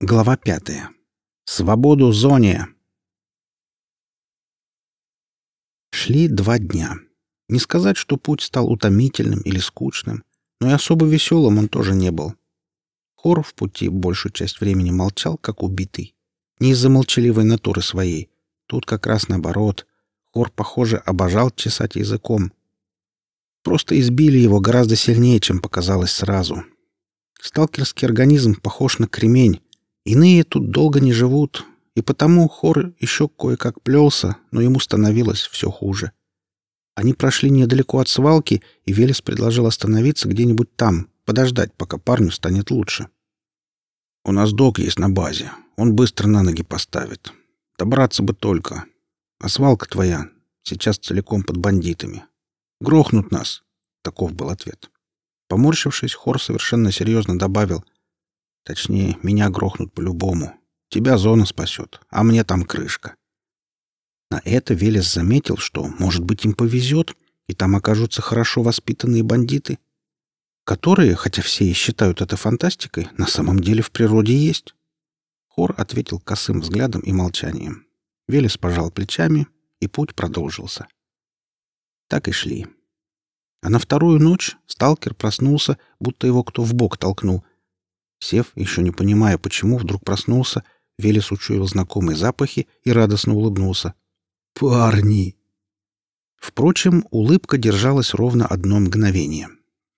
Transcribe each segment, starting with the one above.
Глава пятая. Свободу зоне. Шли два дня. Не сказать, что путь стал утомительным или скучным, но и особо веселым он тоже не был. Хор в пути большую часть времени молчал, как убитый. Не из-за молчаливой натуры своей. Тут как раз наоборот. Хор, похоже, обожал чесать языком. Просто избили его гораздо сильнее, чем показалось сразу. Сталкерский организм похож на кремень, Иные тут долго не живут, и потому хор еще кое-как плелся, но ему становилось все хуже. Они прошли недалеко от свалки, и Велес предложил остановиться где-нибудь там, подождать, пока парню станет лучше. «У нас док есть на базе. Он быстро на ноги поставит. Добраться бы только. А свалка твоя сейчас целиком под бандитами. Грохнут нас!» Таков был ответ. Поморщившись, Хор совершенно серьезно добавил — Точнее, меня грохнут по-любому. Тебя зона спасет, а мне там крышка. На это Велес заметил, что, может быть, им повезет, и там окажутся хорошо воспитанные бандиты, которые, хотя все и считают это фантастикой, на самом деле в природе есть. Хор ответил косым взглядом и молчанием. Велес пожал плечами, и путь продолжился. Так и шли. А на вторую ночь сталкер проснулся, будто его кто в бок толкнул — Сев, еще не понимая, почему, вдруг проснулся, Велес учуял знакомые запахи и радостно улыбнулся. «Парни!» Впрочем, улыбка держалась ровно одно мгновение.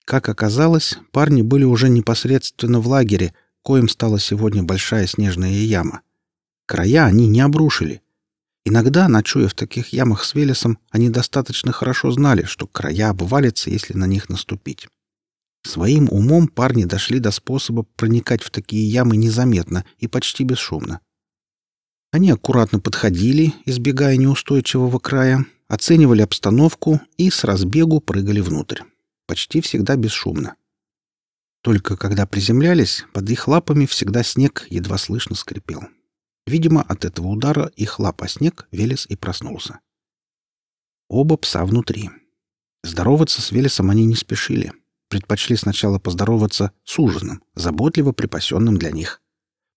Как оказалось, парни были уже непосредственно в лагере, коим стала сегодня большая снежная яма. Края они не обрушили. Иногда, ночуя в таких ямах с Велесом, они достаточно хорошо знали, что края обвалятся, если на них наступить. Своим умом парни дошли до способа проникать в такие ямы незаметно и почти бесшумно. Они аккуратно подходили, избегая неустойчивого края, оценивали обстановку и с разбегу прыгали внутрь. Почти всегда бесшумно. Только когда приземлялись, под их лапами всегда снег едва слышно скрипел. Видимо, от этого удара их лап о снег Велес и проснулся. Оба пса внутри. Здороваться с Велесом они не спешили — предпочли сначала поздороваться с ужином, заботливо припасенным для них.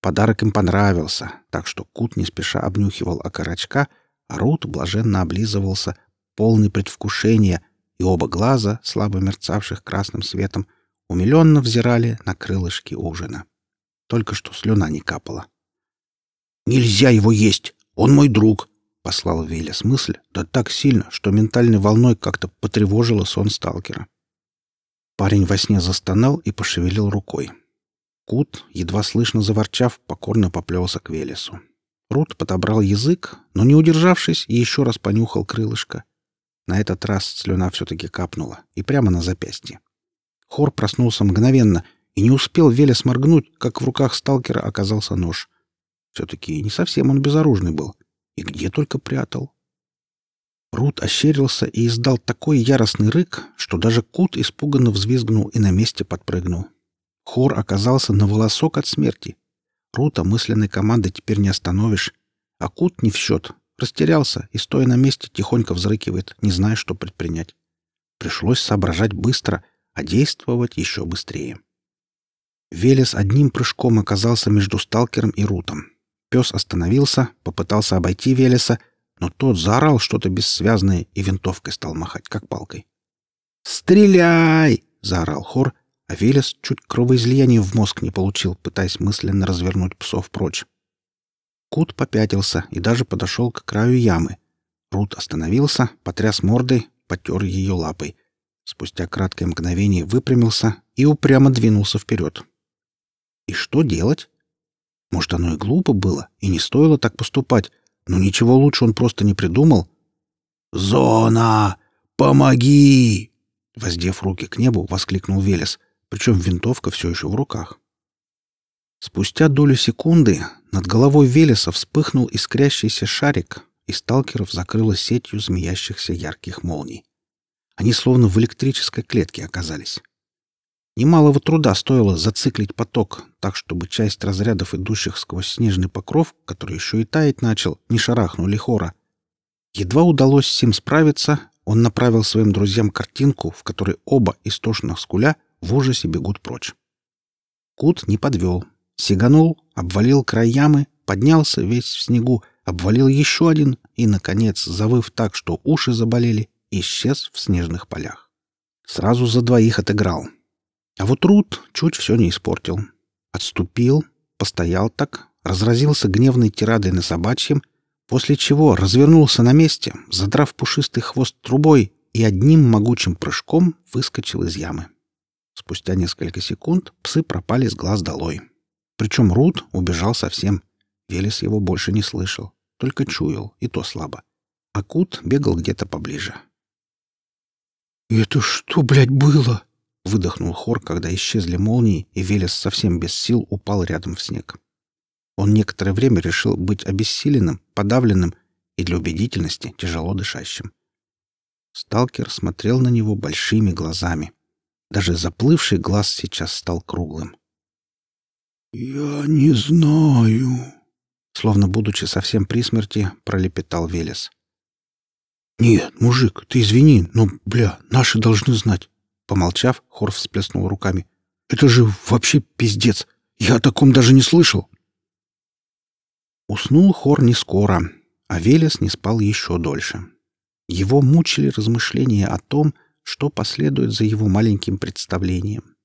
Подарок им понравился, так что Кут не спеша обнюхивал окорочка, а Рут блаженно облизывался, полный предвкушения, и оба глаза, слабо мерцавших красным светом, умиленно взирали на крылышки ужина. Только что слюна не капала. «Нельзя его есть! Он мой друг!» — послал Велес мысль, да так сильно, что ментальной волной как-то потревожила сон сталкера. Парень во сне застонал и пошевелил рукой. Кут, едва слышно заворчав, покорно поплелся к Велесу. Рут подобрал язык, но, не удержавшись, еще раз понюхал крылышко. На этот раз слюна все-таки капнула, и прямо на запястье. Хор проснулся мгновенно, и не успел Велес моргнуть, как в руках сталкера оказался нож. Все-таки не совсем он безоружный был. И где только прятал. Рут ощерился и издал такой яростный рык, что даже Кут испуганно взвизгнул и на месте подпрыгнул. Хор оказался на волосок от смерти. Рута мысленной команды теперь не остановишь. А Кут не в счет. Растерялся и, стоя на месте, тихонько взрыкивает, не зная, что предпринять. Пришлось соображать быстро, а действовать еще быстрее. Велес одним прыжком оказался между сталкером и Рутом. Пес остановился, попытался обойти Велеса, но тот заорал что-то бессвязное и винтовкой стал махать, как палкой. «Стреляй!» — заорал хор, а Велес чуть кровоизлияния в мозг не получил, пытаясь мысленно развернуть псов прочь. Кут попятился и даже подошел к краю ямы. Рут остановился, потряс мордой, потер ее лапой. Спустя краткое мгновение выпрямился и упрямо двинулся вперед. И что делать? Может, оно и глупо было, и не стоило так поступать, но ничего лучше он просто не придумал. «Зона! Помоги!» Воздев руки к небу, воскликнул Велес, причем винтовка все еще в руках. Спустя долю секунды над головой Велеса вспыхнул искрящийся шарик, и сталкеров закрыло сетью змеящихся ярких молний. Они словно в электрической клетке оказались. Немалого труда стоило зациклить поток, так чтобы часть разрядов, идущих сквозь снежный покров, который еще и таять начал, не шарахнули хора. Едва удалось с ним справиться, он направил своим друзьям картинку, в которой оба, истошно скуля, в ужасе бегут прочь. Кут не подвел. Сиганул, обвалил край ямы, поднялся весь в снегу, обвалил еще один и, наконец, завыв так, что уши заболели, исчез в снежных полях. Сразу за двоих отыграл. А вот Рут чуть все не испортил. Отступил, постоял так, разразился гневной тирадой на собачьем, после чего развернулся на месте, задрав пушистый хвост трубой и одним могучим прыжком выскочил из ямы. Спустя несколько секунд псы пропали с глаз долой. Причем Рут убежал совсем. Велес его больше не слышал, только чуял, и то слабо. А Кут бегал где-то поближе. «Это что, блядь, было?» — выдохнул Хор, когда исчезли молнии, и Велес совсем без сил упал рядом в снег. Он некоторое время решил быть обессиленным, подавленным и для убедительности тяжело дышащим. Сталкер смотрел на него большими глазами. Даже заплывший глаз сейчас стал круглым. «Я не знаю», — словно будучи совсем при смерти, пролепетал Велес. «Нет, мужик, ты извини, но, бля, наши должны знать». Помолчав, Хор всплеснул руками. «Это же вообще пиздец! Я о таком даже не слышал!» Уснул Хор не скоро, а Велес не спал еще дольше. Его мучили размышления о том, что последует за его маленьким представлением.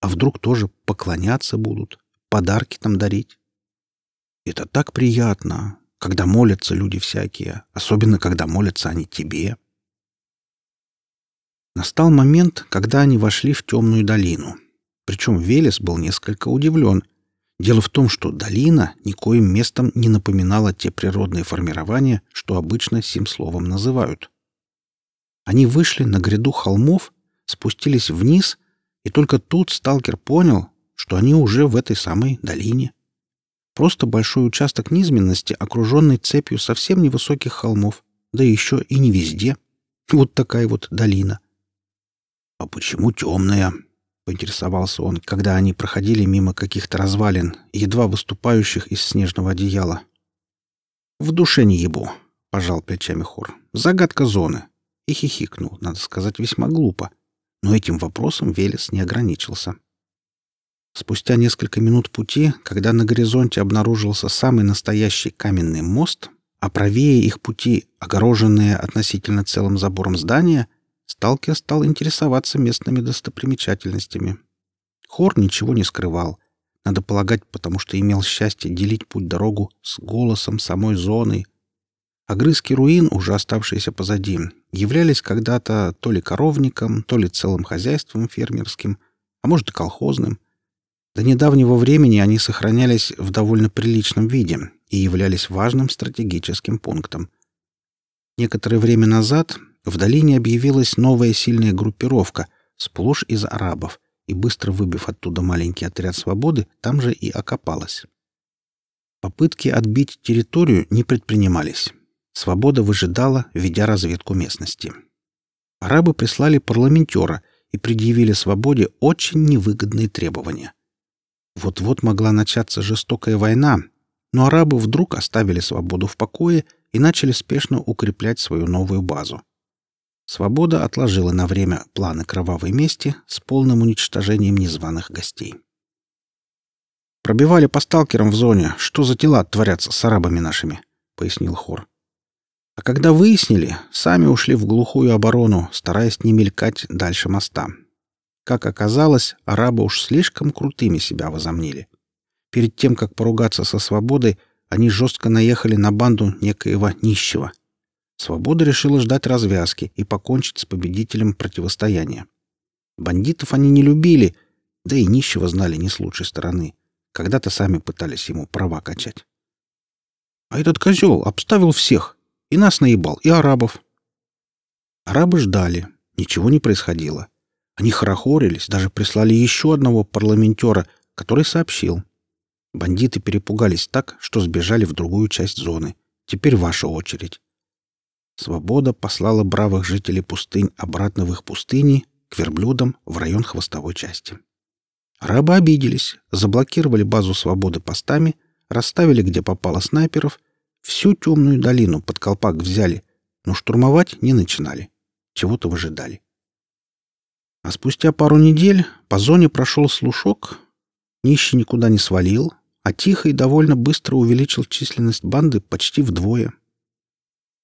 А вдруг тоже поклоняться будут, подарки там дарить? Это так приятно, когда молятся люди всякие, особенно когда молятся они тебе. Настал момент, когда они вошли в темную долину. Причем Велес был несколько удивлен — Дело в том, что долина никоим местом не напоминала те природные формирования, что обычно сим словом называют. Они вышли на гряду холмов, спустились вниз, и только тут сталкер понял, что они уже в этой самой долине. Просто большой участок низменности, окруженный цепью совсем невысоких холмов, да еще и не везде. Вот такая вот долина. «А почему темная?» поинтересовался он, когда они проходили мимо каких-то развалин, едва выступающих из снежного одеяла. «В душе не ебу», — пожал плечами Хор. «Загадка зоны». И хихикнул, надо сказать, весьма глупо. Но этим вопросом Велес не ограничился. Спустя несколько минут пути, когда на горизонте обнаружился самый настоящий каменный мост, а правее их пути, огороженные относительно целым забором здания, Сталкер стал интересоваться местными достопримечательностями. Хор ничего не скрывал. Надо полагать, потому что имел счастье делить путь-дорогу с голосом самой зоны. Огрызки руин, уже оставшиеся позади, являлись когда-то то ли коровником, то ли целым хозяйством фермерским, а может и колхозным. До недавнего времени они сохранялись в довольно приличном виде и являлись важным стратегическим пунктом. Некоторое время назад в долине объявилась новая сильная группировка, сплошь из арабов, и, быстро выбив оттуда маленький отряд свободы, там же и окопалась. Попытки отбить территорию не предпринимались. Свобода выжидала, ведя разведку местности. Арабы прислали парламентера и предъявили свободе очень невыгодные требования. Вот-вот могла начаться жестокая война, но арабы вдруг оставили свободу в покое и начали спешно укреплять свою новую базу. Свобода отложила на время планы кровавой мести с полным уничтожением незваных гостей. «Пробивали по сталкерам в зоне, что за дела творятся с арабами нашими», — пояснил Хор. «А когда выяснили, сами ушли в глухую оборону, стараясь не мелькать дальше моста. Как оказалось, арабы уж слишком крутыми себя возомнили. Перед тем, как поругаться со свободой, они жестко наехали на банду некоего нищего — Свобода решила ждать развязки и покончить с победителем противостояния. Бандитов они не любили, да и нищего знали не с лучшей стороны. Когда-то сами пытались ему права качать. А этот козел обставил всех. И нас наебал, и арабов. Арабы ждали. Ничего не происходило. Они хорохорились, даже прислали еще одного парламентера, который сообщил. Бандиты перепугались так, что сбежали в другую часть зоны. Теперь ваша очередь. Свобода послала бравых жителей пустынь обратно в их пустыни, к верблюдам, в район хвостовой части. Арабы обиделись, заблокировали базу свободы постами, расставили где попало снайперов, всю темную долину под колпак взяли, но штурмовать не начинали. Чего-то выжидали. А спустя пару недель по зоне прошел слушок. Нищий никуда не свалил, а Тихо и довольно быстро увеличил численность банды почти вдвое.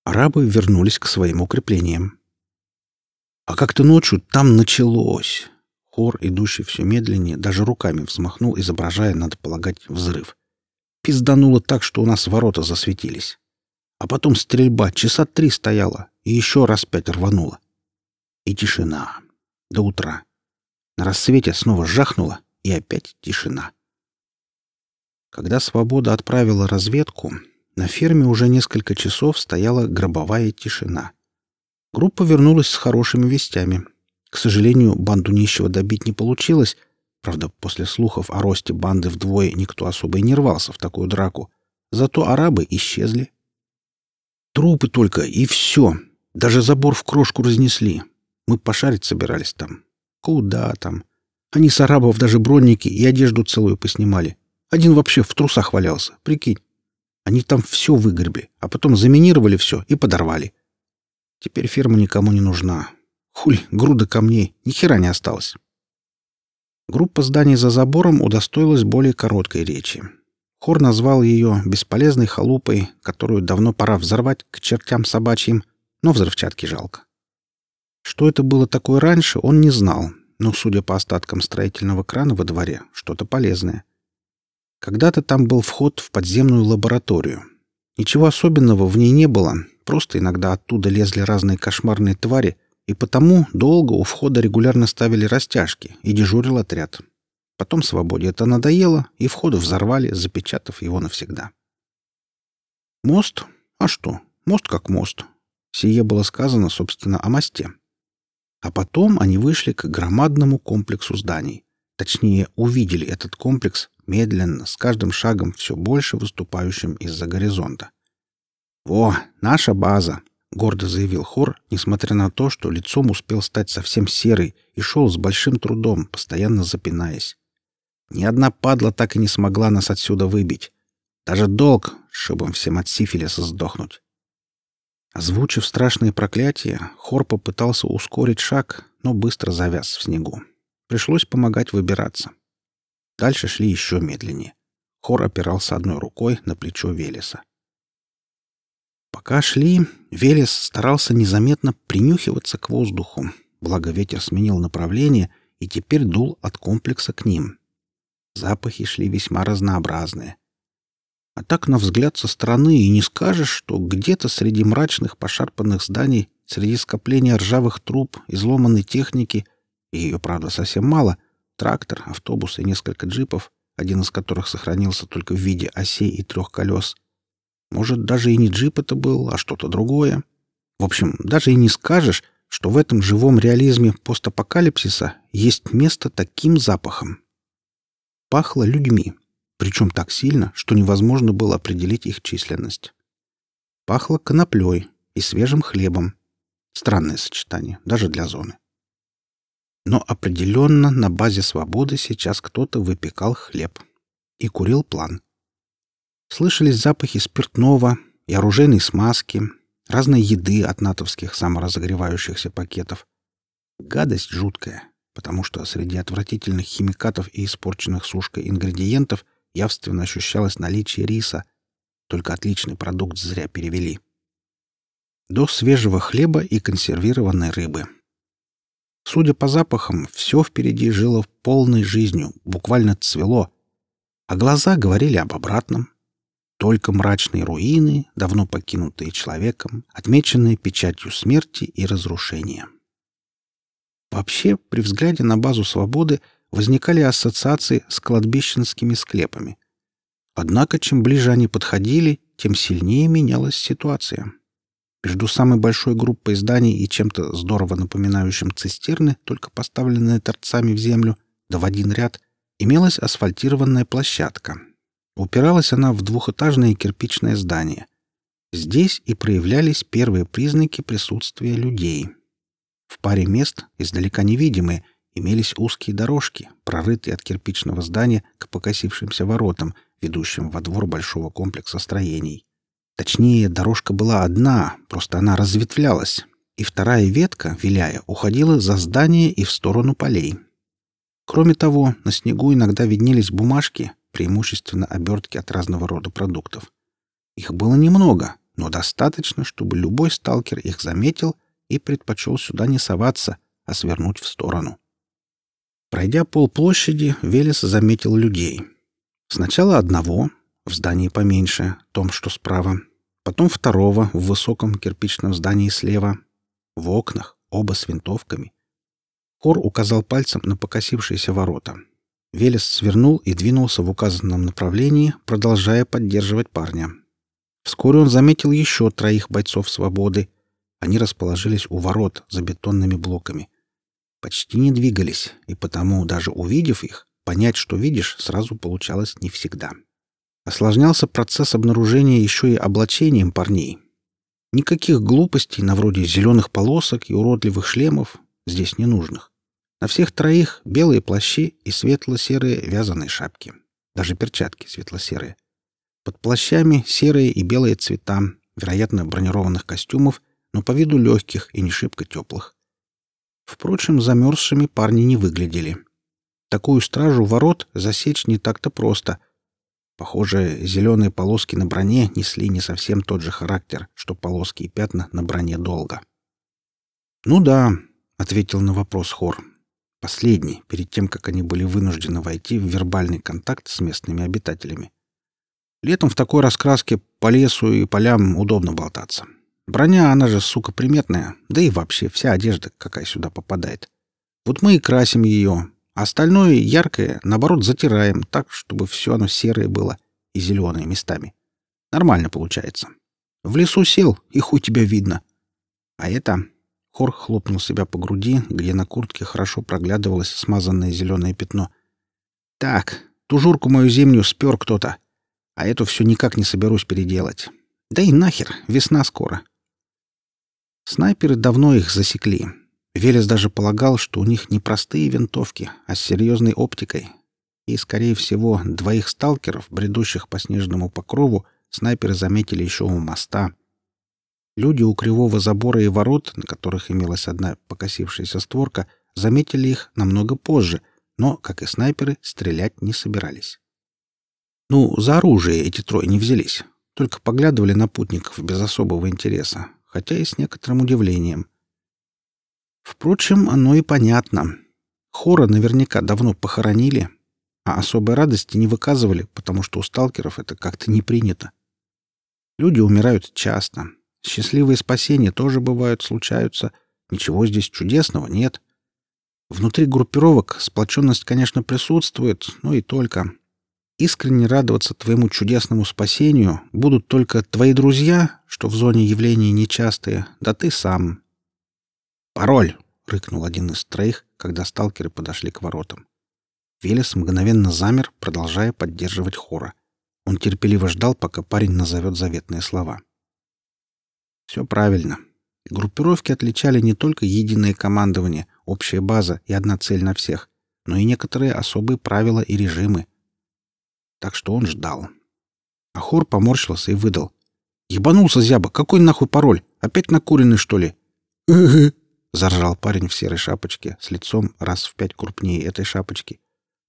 Арабы вернулись к своим укреплениям. А как-то ночью там началось. Хор, идущий все медленнее, даже руками взмахнул, изображая, надо полагать, взрыв. Пиздануло так, что у нас ворота засветились. А потом стрельба часа три стояла и еще раз пять рванула. И тишина. До утра. На рассвете снова жахнуло, и опять тишина. Когда «Свобода» отправила разведку, на ферме уже несколько часов стояла гробовая тишина. Группа вернулась с хорошими вестями. К сожалению, банду нищего добить не получилось. Правда, после слухов о росте банды вдвое никто особо и не рвался в такую драку. Зато арабы исчезли. Трупы только, и все. Даже забор в крошку разнесли. Мы пошарить собирались там. Куда там? Они с арабов даже бронники и одежду целую поснимали. Один вообще в трусах валялся, прикинь. Они там все выгребли, а потом заминировали все и подорвали. Теперь ферма никому не нужна. Хуй, груда камней, ни хера не осталось. Группа зданий за забором удостоилась более короткой речи. Хор назвал ее бесполезной халупой, которую давно пора взорвать к чертям собачьим, но взрывчатки жалко. Что это было такое раньше, он не знал, но, судя по остаткам строительного крана во дворе, что-то полезное. Когда-то там был вход в подземную лабораторию. Ничего особенного в ней не было, просто иногда оттуда лезли разные кошмарные твари, и потому долго у входа регулярно ставили растяжки и дежурил отряд. Потом свободе это надоело, и вход взорвали, запечатав его навсегда. Мост? А что? Мост как мост. Сие было сказано, собственно, о мосте. А потом они вышли к громадному комплексу зданий. Точнее, увидели этот комплекс медленно, с каждым шагом все больше выступающим из-за горизонта. «Во, наша база!» — гордо заявил Хор, несмотря на то, что лицом успел стать совсем серый и шел с большим трудом, постоянно запинаясь. Ни одна падла так и не смогла нас отсюда выбить. Даже долг, чтобы всем от сифилиса сдохнуть. Озвучив страшные проклятия, Хор попытался ускорить шаг, но быстро завяз в снегу. Пришлось помогать выбираться. Дальше шли еще медленнее. Хор опирался одной рукой на плечо Велеса. Пока шли, Велес старался незаметно принюхиваться к воздуху, благо ветер сменил направление и теперь дул от комплекса к ним. Запахи шли весьма разнообразные. А так, на взгляд со стороны, и не скажешь, что где-то среди мрачных пошарпанных зданий, среди скопления ржавых труб, изломанной техники, и ее, правда, совсем мало — Трактор, автобус и несколько джипов, один из которых сохранился только в виде осей и трех колес. Может, даже и не джип это был, а что-то другое. В общем, даже и не скажешь, что в этом живом реализме постапокалипсиса есть место таким запахом. Пахло людьми, причем так сильно, что невозможно было определить их численность. Пахло коноплей и свежим хлебом. Странное сочетание, даже для зоны. Но определенно на базе свободы сейчас кто-то выпекал хлеб и курил план. Слышались запахи спиртного и оружейной смазки, разной еды от натовских саморазогревающихся пакетов. Гадость жуткая, потому что среди отвратительных химикатов и испорченных сушкой ингредиентов явственно ощущалось наличие риса, только отличный продукт зря перевели. До свежего хлеба и консервированной рыбы — Судя по запахам, все впереди жило полной жизнью, буквально цвело. А глаза говорили об обратном. Только мрачные руины, давно покинутые человеком, отмеченные печатью смерти и разрушения. Вообще, при взгляде на базу свободы возникали ассоциации с кладбищенскими склепами. Однако, чем ближе они подходили, тем сильнее менялась ситуация. Между самой большой группой зданий и чем-то здорово напоминающим цистерны, только поставленные торцами в землю, да в один ряд, имелась асфальтированная площадка. Упиралась она в двухэтажное кирпичное здание. Здесь и проявлялись первые признаки присутствия людей. В паре мест, издалека невидимые, имелись узкие дорожки, прорытые от кирпичного здания к покосившимся воротам, ведущим во двор большого комплекса строений. Точнее, дорожка была одна, просто она разветвлялась, и вторая ветка, виляя, уходила за здание и в сторону полей. Кроме того, на снегу иногда виднелись бумажки, преимущественно обертки от разного рода продуктов. Их было немного, но достаточно, чтобы любой сталкер их заметил и предпочел сюда не соваться, а свернуть в сторону. Пройдя полплощади, Велес заметил людей. Сначала одного, в здании поменьше, том, что справа, потом второго в высоком кирпичном здании слева, в окнах, оба с винтовками. Хор указал пальцем на покосившиеся ворота. Велес свернул и двинулся в указанном направлении, продолжая поддерживать парня. Вскоре он заметил еще троих бойцов свободы. Они расположились у ворот за бетонными блоками. Почти не двигались, и потому, даже увидев их, понять, что видишь, сразу получалось не всегда. Осложнялся процесс обнаружения еще и облачением парней. Никаких глупостей на вроде зеленых полосок и уродливых шлемов здесь не нужных. На всех троих белые плащи и светло-серые вязаные шапки. Даже перчатки светло-серые. Под плащами серые и белые цвета, вероятно, бронированных костюмов, но по виду легких и не шибко теплых. Впрочем, замерзшими парни не выглядели. Такую стражу ворот засечь не так-то просто — Похоже, зеленые полоски на броне несли не совсем тот же характер, что полоски и пятна на броне долго. «Ну да», — ответил на вопрос Хор. Последний, перед тем, как они были вынуждены войти в вербальный контакт с местными обитателями. Летом в такой раскраске по лесу и полям удобно болтаться. Броня, она же, сука, приметная, да и вообще вся одежда, какая сюда попадает. Вот мы и красим ее, остальное яркое, наоборот, затираем так, чтобы все оно серое было и зеленое местами. Нормально получается. В лесу сел, и хуй тебя видно. А это... Хор хлопнул себя по груди, где на куртке хорошо проглядывалось смазанное зеленое пятно. Так, тужурку мою зимнюю спер кто-то. А эту все никак не соберусь переделать. Да и нахер, весна скоро. Снайперы давно их засекли. Велес даже полагал, что у них не простые винтовки, а с серьезной оптикой. И, скорее всего, двоих сталкеров, бредущих по снежному покрову, снайперы заметили еще у моста. Люди у кривого забора и ворот, на которых имелась одна покосившаяся створка, заметили их намного позже, но, как и снайперы, стрелять не собирались. Ну, за оружие эти трое не взялись, только поглядывали на путников без особого интереса, хотя и с некоторым удивлением. Впрочем, оно и понятно. Хора наверняка давно похоронили, а особой радости не выказывали, потому что у сталкеров это как-то не принято. Люди умирают часто. Счастливые спасения тоже бывают, случаются. Ничего здесь чудесного нет. Внутри группировок сплоченность, конечно, присутствует, но и только. Искренне радоваться твоему чудесному спасению будут только твои друзья, что в зоне явления нечастые, да ты сам, «Пароль!» — рыкнул один из троих, когда сталкеры подошли к воротам. Велес мгновенно замер, продолжая поддерживать хора. Он терпеливо ждал, пока парень назовет заветные слова. Все правильно. Группировки отличали не только единое командование, общая база и одна цель на всех, но и некоторые особые правила и режимы. Так что он ждал. А хор поморщился и выдал. «Ебанулся, зяба! Какой нахуй пароль? Опять накуренный, что ли?» — заржал парень в серой шапочке, с лицом раз в пять крупнее этой шапочки.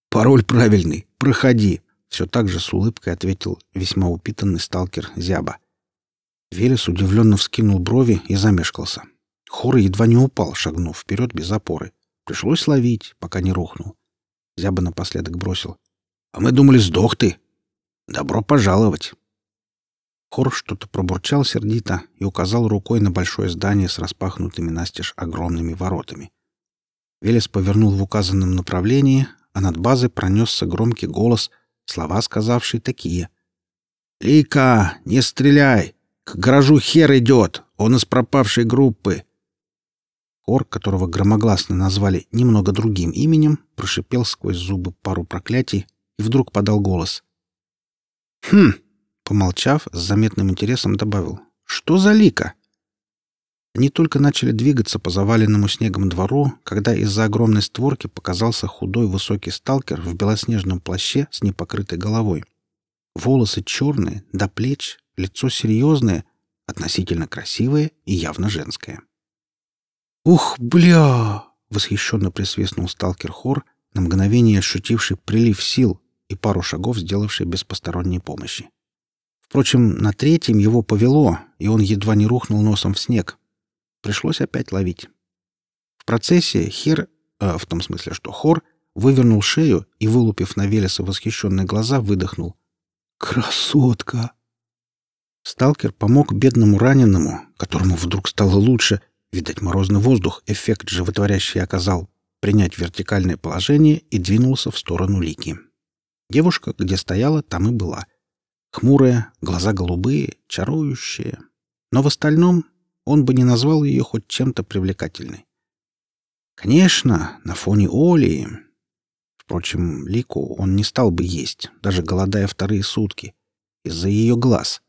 «Пароль правильный. Проходи!» — все так же с улыбкой ответил весьма упитанный сталкер Зяба. Велес удивленно вскинул брови и замешкался. Хор едва не упал, шагнув вперед без опоры. Пришлось ловить, пока не рухнул. Зяба напоследок бросил. «А мы думали, сдох ты. Добро пожаловать!» Хор что-то пробурчал сердито и указал рукой на большое здание с распахнутыми настежь огромными воротами. Велес повернул в указанном направлении, а над базой пронесся громкий голос, слова сказавшие такие. «Лика, не стреляй! К гаражу хер идет! Он из пропавшей группы!» Хор, которого громогласно назвали немного другим именем, прошипел сквозь зубы пару проклятий и вдруг подал голос. «Хм!» Помолчав, с заметным интересом добавил. «Что за лика?» Они только начали двигаться по заваленному снегом двору, когда из-за огромной створки показался худой высокий сталкер в белоснежном плаще с непокрытой головой. Волосы черные, до плеч, лицо серьезное, относительно красивое и явно женское. «Ух, бля!» — восхищенно присвистнул сталкер Хор, на мгновение ощутивший прилив сил и пару шагов сделавший без посторонней помощи. Впрочем, на третьем его повело, и он едва не рухнул носом в снег. Пришлось опять ловить. В процессе Хер, э, в том смысле, что Хор, вывернул шею и, вылупив на Велеса восхищенные глаза, выдохнул. «Красотка!» Сталкер помог бедному раненому, которому вдруг стало лучше, видать, морозный воздух эффект животворящий оказал, принять вертикальное положение и двинулся в сторону Лики. Девушка, где стояла, там и была. Хмурая, глаза голубые, чарующая. Но в остальном он бы не назвал ее хоть чем-то привлекательной. Конечно, на фоне Оли... Впрочем, Лику он не стал бы есть, даже голодая вторые сутки, из-за ее глаз.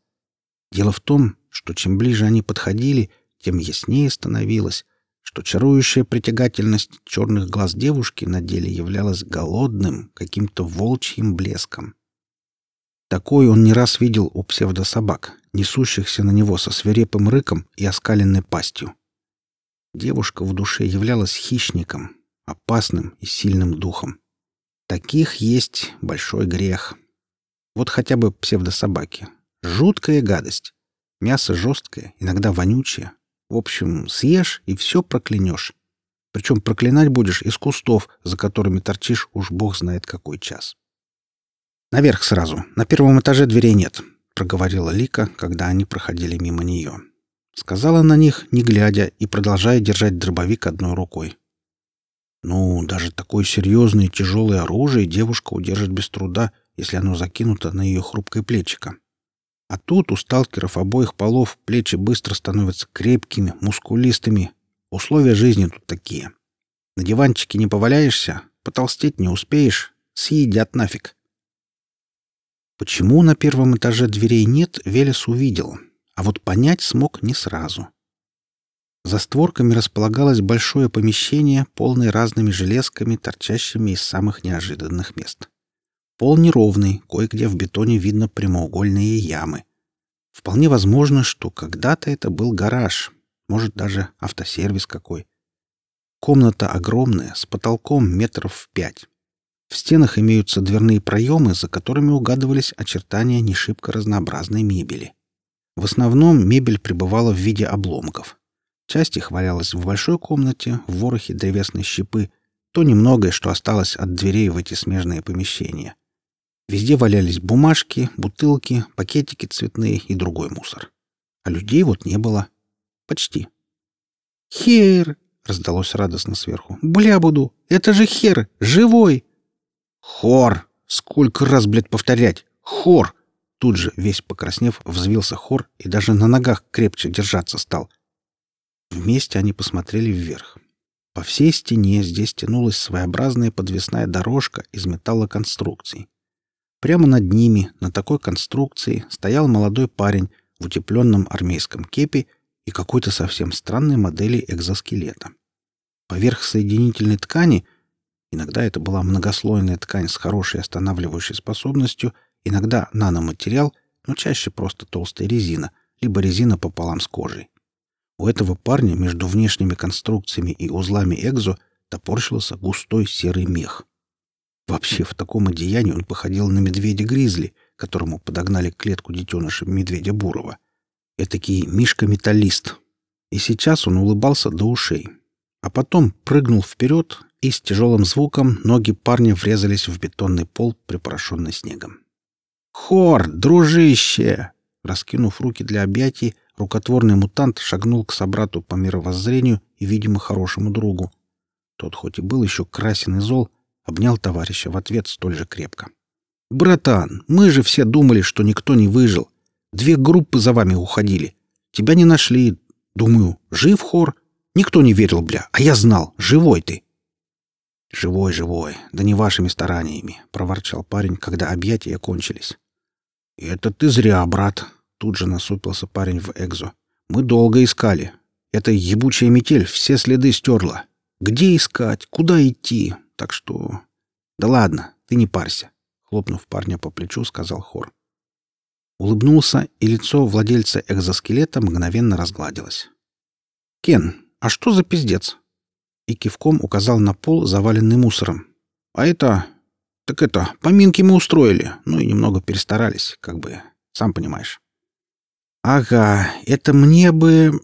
Дело в том, что чем ближе они подходили, тем яснее становилось, что чарующая притягательность черных глаз девушки на деле являлась голодным, каким-то волчьим блеском. Такой он не раз видел у псевдособак, несущихся на него со свирепым рыком и оскаленной пастью. Девушка в душе являлась хищником, опасным и сильным духом. Таких есть большой грех. Вот хотя бы псевдособаки, Жуткая гадость. Мясо жесткое, иногда вонючее. В общем, съешь и все проклянешь. Причем проклинать будешь из кустов, за которыми торчишь уж бог знает какой час. «Наверх сразу. На первом этаже дверей нет», — проговорила Лика, когда они проходили мимо нее. Сказала на них, не глядя, и продолжая держать дробовик одной рукой. Ну, даже такое серьезное и тяжелое оружие девушка удержит без труда, если оно закинуто на ее хрупкое плечико. А тут у сталкеров обоих полов плечи быстро становятся крепкими, мускулистыми. Условия жизни тут такие. На диванчике не поваляешься, потолстеть не успеешь, съедят нафиг. Почему на первом этаже дверей нет, Велес увидел, а вот понять смог не сразу. За створками располагалось большое помещение, полное разными железками, торчащими из самых неожиданных мест. Пол неровный, кое-где в бетоне видно прямоугольные ямы. Вполне возможно, что когда-то это был гараж, может, даже автосервис какой. Комната огромная, с потолком метров в пять. В стенах имеются дверные проемы, за которыми угадывались очертания не разнообразной мебели. В основном мебель пребывала в виде обломков. Часть их валялась в большой комнате, в ворохе древесной щепы, то немногое, что осталось от дверей в эти смежные помещения. Везде валялись бумажки, бутылки, пакетики цветные и другой мусор. А людей вот не было. Почти. «Хер!» — раздалось радостно сверху. «Бля буду! Это же хер! Живой!» «Хор! Сколько раз, блядь, повторять! Хор!» Тут же, весь покраснев, взвился хор и даже на ногах крепче держаться стал. Вместе они посмотрели вверх. По всей стене здесь тянулась своеобразная подвесная дорожка из металлоконструкций. Прямо над ними, на такой конструкции, стоял молодой парень в утепленном армейском кепе и какой-то совсем странной модели экзоскелета. Поверх соединительной ткани, иногда это была многослойная ткань с хорошей останавливающей способностью, иногда наноматериал, но чаще просто толстая резина, либо резина пополам с кожей. У этого парня между внешними конструкциями и узлами экзо топорщился густой серый мех. Вообще, в таком одеянии он походил на медведя-гризли, которому подогнали клетку детеныша медведя Бурова. Этакий Мишка-металлист. И сейчас он улыбался до ушей. А потом прыгнул вперед, и с тяжелым звуком ноги парня врезались в бетонный пол, припорошенный снегом. «Хор, дружище!» Раскинув руки для объятий, рукотворный мутант шагнул к собрату по мировоззрению и, видимо, хорошему другу. Тот хоть и был еще красен и зол, Обнял товарища в ответ столь же крепко. «Братан, мы же все думали, что никто не выжил. Две группы за вами уходили. Тебя не нашли. Думаю, жив хор? Никто не верил, бля, а я знал, живой ты». «Живой, живой, да не вашими стараниями», — проворчал парень, когда объятия кончились. «Это ты зря, брат», — тут же насупился парень в экзо. «Мы долго искали. Эта ебучая метель все следы стерла. Где искать? Куда идти? так что... Да ладно, ты не парься, хлопнув парня по плечу, сказал Хор. Улыбнулся, и лицо владельца экзоскелета мгновенно разгладилось. «Кен, а что за пиздец?» И кивком указал на пол, заваленный мусором. А это... Так это, поминки мы устроили, ну и немного перестарались, как бы, сам понимаешь. Ага, это мне бы...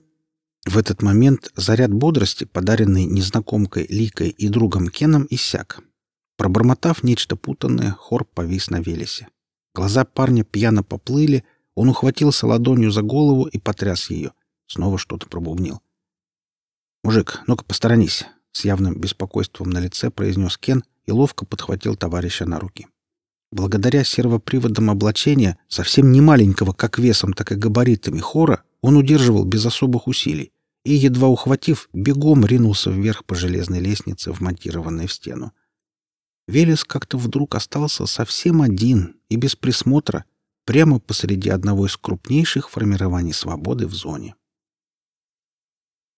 В этот момент заряд бодрости, подаренный незнакомкой Ликой и другом Кеном, иссяк. Пробормотав нечто путанное, хор повис на Велесе. Глаза парня пьяно поплыли, он ухватился ладонью за голову и потряс ее. Снова что-то пробубнил. «Мужик, ну-ка посторонись!» — с явным беспокойством на лице произнес Кен и ловко подхватил товарища на руки. Благодаря сервоприводам облачения, совсем не маленького как весом, так и габаритами хора, он удерживал без особых усилий и, едва ухватив, бегом ринулся вверх по железной лестнице, вмонтированной в стену. Велес как-то вдруг остался совсем один и без присмотра, прямо посреди одного из крупнейших формирований свободы в зоне.